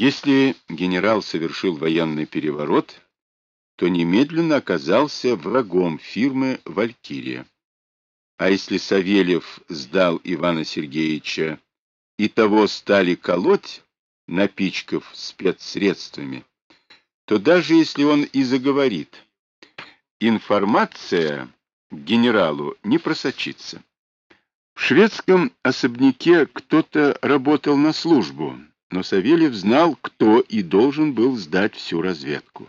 Если генерал совершил военный переворот, то немедленно оказался врагом фирмы «Валькирия». А если Савельев сдал Ивана Сергеевича и того стали колоть, напичкав спецсредствами, то даже если он и заговорит, информация к генералу не просочится. В шведском особняке кто-то работал на службу, но Савельев знал, кто и должен был сдать всю разведку.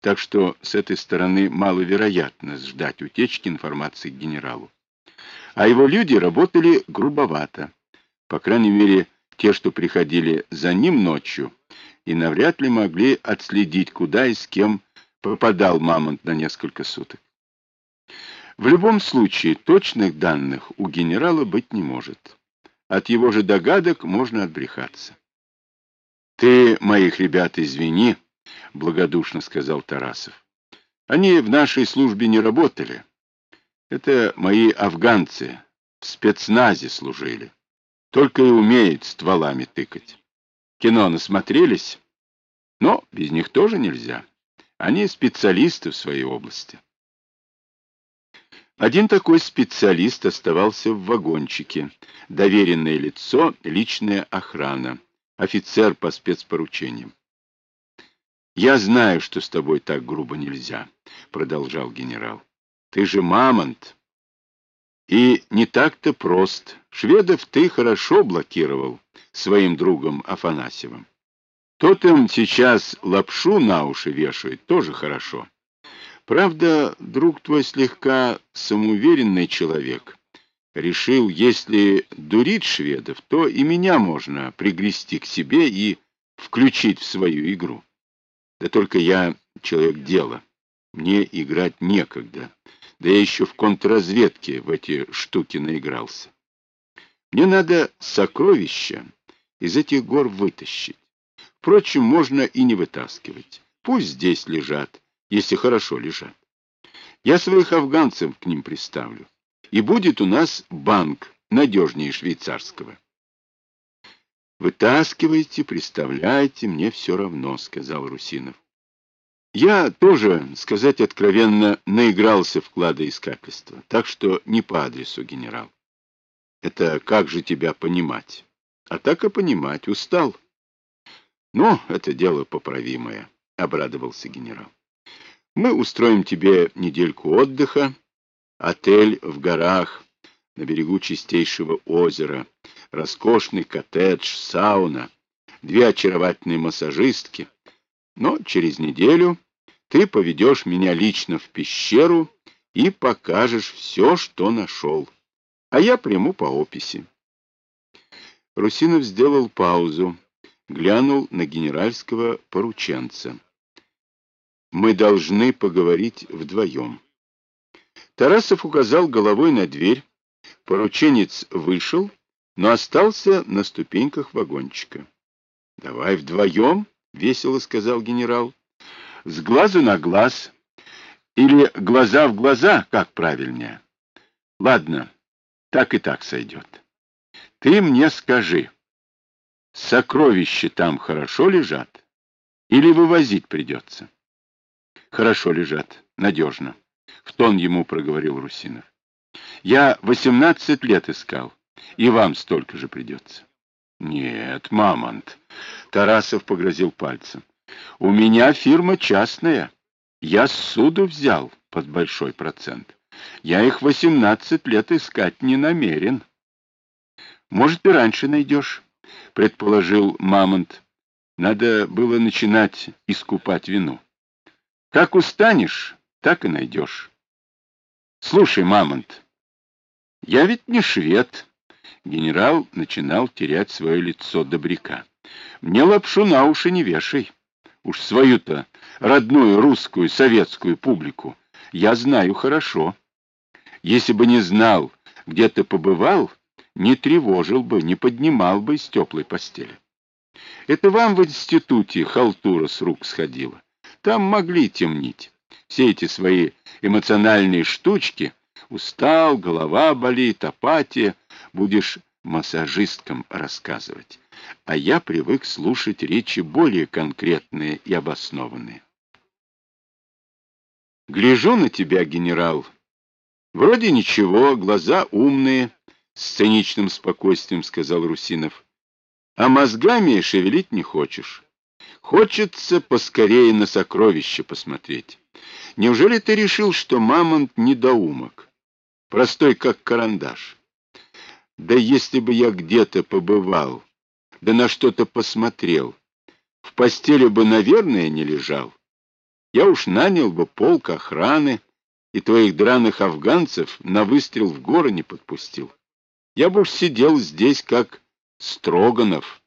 Так что с этой стороны маловероятно ждать утечки информации к генералу. А его люди работали грубовато. По крайней мере, те, что приходили за ним ночью, и навряд ли могли отследить, куда и с кем попадал Мамонт на несколько суток. В любом случае, точных данных у генерала быть не может. От его же догадок можно отбрехаться. — Ты моих ребят извини, — благодушно сказал Тарасов. — Они в нашей службе не работали. Это мои афганцы, в спецназе служили. Только и умеют стволами тыкать. Кино насмотрелись, но без них тоже нельзя. Они специалисты в своей области. Один такой специалист оставался в вагончике. Доверенное лицо, личная охрана, офицер по спецпоручениям. «Я знаю, что с тобой так грубо нельзя», — продолжал генерал. «Ты же мамонт. И не так-то прост. Шведов ты хорошо блокировал своим другом Афанасьевым. Тот им сейчас лапшу на уши вешает, тоже хорошо. Правда, друг твой слегка самоуверенный человек. Решил, если дурит шведов, то и меня можно пригрести к себе и включить в свою игру. Да только я человек дела. Мне играть некогда. Да я еще в контрразведке в эти штуки наигрался. Мне надо сокровища из этих гор вытащить. Впрочем, можно и не вытаскивать. Пусть здесь лежат, если хорошо лежат. Я своих афганцев к ним приставлю. И будет у нас банк надежнее швейцарского. «Вытаскивайте, приставляйте, мне все равно», — сказал Русинов. «Я тоже, сказать откровенно, наигрался в кладоискательство, так что не по адресу, генерал. Это как же тебя понимать? А так и понимать, устал». «Ну, это дело поправимое», — обрадовался генерал. «Мы устроим тебе недельку отдыха, отель в горах, на берегу чистейшего озера, роскошный коттедж, сауна, две очаровательные массажистки. Но через неделю ты поведешь меня лично в пещеру и покажешь все, что нашел, а я приму по описи». Русинов сделал паузу глянул на генеральского порученца. «Мы должны поговорить вдвоем». Тарасов указал головой на дверь. Порученец вышел, но остался на ступеньках вагончика. «Давай вдвоем», — весело сказал генерал. «С глазу на глаз. Или глаза в глаза, как правильнее. Ладно, так и так сойдет. Ты мне скажи». Сокровища там хорошо лежат? Или вывозить придется? Хорошо лежат, надежно. В тон ему проговорил Русинов. Я восемнадцать лет искал, и вам столько же придется. Нет, мамонт. Тарасов погрозил пальцем. У меня фирма частная. Я суду взял под большой процент. Я их восемнадцать лет искать не намерен. Может, и раньше найдешь предположил Мамонт. Надо было начинать искупать вину. Как устанешь, так и найдешь. Слушай, Мамонт, я ведь не швед. Генерал начинал терять свое лицо добряка. Мне лапшу на уши не вешай. Уж свою-то родную русскую советскую публику я знаю хорошо. Если бы не знал, где ты побывал, не тревожил бы, не поднимал бы из теплой постели. Это вам в институте халтура с рук сходила. Там могли темнить. Все эти свои эмоциональные штучки. Устал, голова болит, апатия. Будешь массажисткам рассказывать. а я привык слушать речи более конкретные и обоснованные. Гляжу на тебя, генерал. Вроде ничего, глаза умные, с циничным спокойствием сказал Русинов. А мозгами шевелить не хочешь. Хочется поскорее на сокровище посмотреть. Неужели ты решил, что мамонт недоумок? Простой, как карандаш. Да если бы я где-то побывал, да на что-то посмотрел, в постели бы, наверное, не лежал. Я уж нанял бы полк охраны и твоих драных афганцев на выстрел в горы не подпустил. Я бы уж сидел здесь, как Строганов.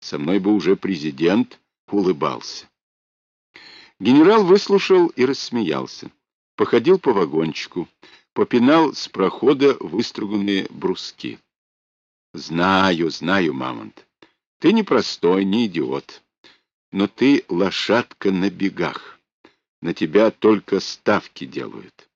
Со мной бы уже президент улыбался. Генерал выслушал и рассмеялся. Походил по вагончику, попинал с прохода выструганные бруски. Знаю, знаю, Мамонт. Ты не простой, не идиот. Но ты лошадка на бегах. На тебя только ставки делают.